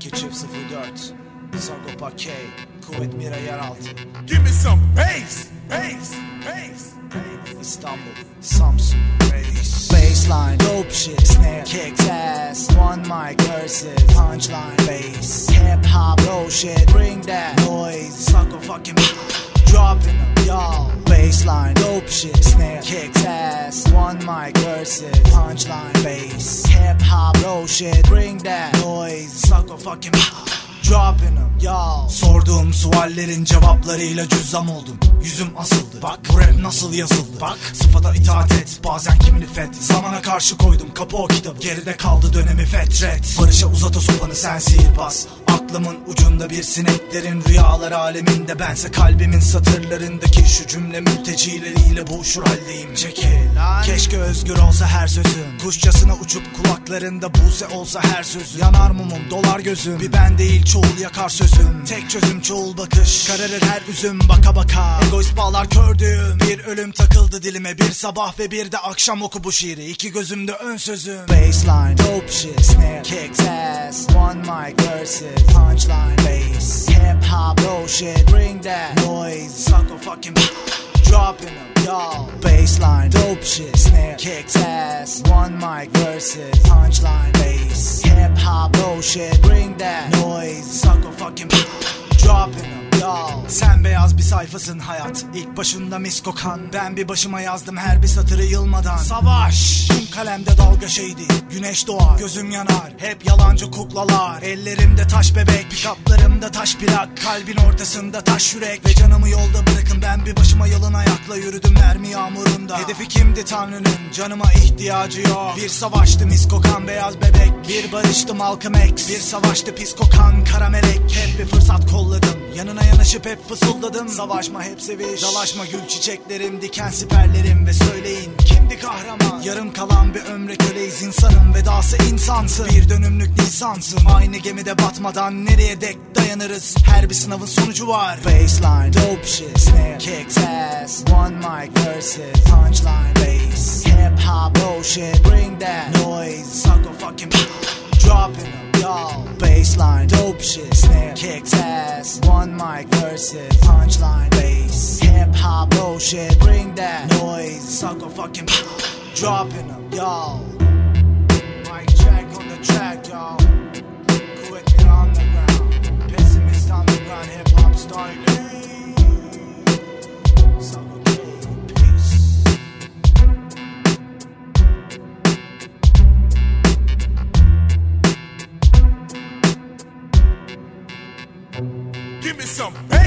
F04 Sagopa K Kuvvet Mira Yeraltı Give me some bass, bass, bass, bass. İstanbul Samsun Bass Bassline Dope shit Snare Kicks ass. One mic versus Punchline Bass. Hip hop Low shit Bring that noise. Suck a fucking Dropping them y'all Bassline Dope shit Snare Kicks ass. One mic versus Punchline Bass. Hip hop Low shit Bring that noise. Suck a fucking Dropping them y'all. Sorduğum suallerin cevaplarıyla cüzzam oldum. Yüzüm asıldı. Bak bu rap nasıl yazıldı? Bak sıfata itaat et. Bazen kimini fet Zamana karşı koydum kapı o kitabı. Geride kaldı dönemi fetret. Barışa uzat o sopanı sen sihirbaz Aklımın ucunda bir sineklerin rüyalar aleminde. Bense kalbimin satırlarındaki şu cümle mültecileriyle boğuşur haldeyim. Çekil. Keşke özgür olsa her sözüm. Kuşçasına uçup kulaklarında buse olsa her sözüm. Yanar mumum dolar gözüm. Bir ben değil çoğul yakar sözüm. Tek çözüm çoğul bakış. Kararır her üzüm baka baka. Egoist bağlar kördüğüm. Bir ölüm takıldı dilime. Bir sabah ve bir de akşam oku bu şiiri. İki gözümde ön sözüm. Bassline dope shit Snare kicks ass. One mic versus Punchline bass Hip hop low shit Bring that noise Suck a fucking Dropping them, y'all. Bassline, dope shit, snare, kicks ass. One mic versus punchline bass. Hip hop, low shit, bring that noise. Suck a fucking dropping them, y'all. Sen beyaz bir sayfasın hayat. İlk başında mis kokan. Ben bir başıma yazdım her bir satırı yılmadan. Savaş. Tüm kalemde dalga şeydi. Güneş doğar, gözüm yanar. Hep yalancı kuklalar. Ellerimde taş bebek, pikaplarımda taş plak. Kalbin ortasında taş yürek. Ve canımı yolda bırakın ben bir başıma yalın ayakla yürüdüm mermi yağmurunda. Hedefi kimdi Tanrı'nın? Canıma ihtiyacı yok. Bir savaştı mis kokan beyaz bebek. Bir barıştı Malcolm X. Bir savaştı pis kokan kara melek. Yanaşıp hep fısıldadım. Savaşma hep seviş. Dalaşma gül çiçeklerim, diken siperlerim ve söyleyin kimdi kahraman? Yarım kalan bir ömre köleyiz insanım. Vedası insansın. Bir dönümlük nisansın. Aynı gemide batmadan nereye dek dayanırız? Her bir sınavın sonucu var. Bassline, dope shit, snare, kicks ass. One mic versus punchline bass. Hip hop, low shit, bring that noise. Bassline, dope shit, snare, kicks ass. One mic versus punchline bass. Hip hop, oh bullshit, bring that noise. Suck a fucking dropping them, y'all. Mic check on the track, y'all. some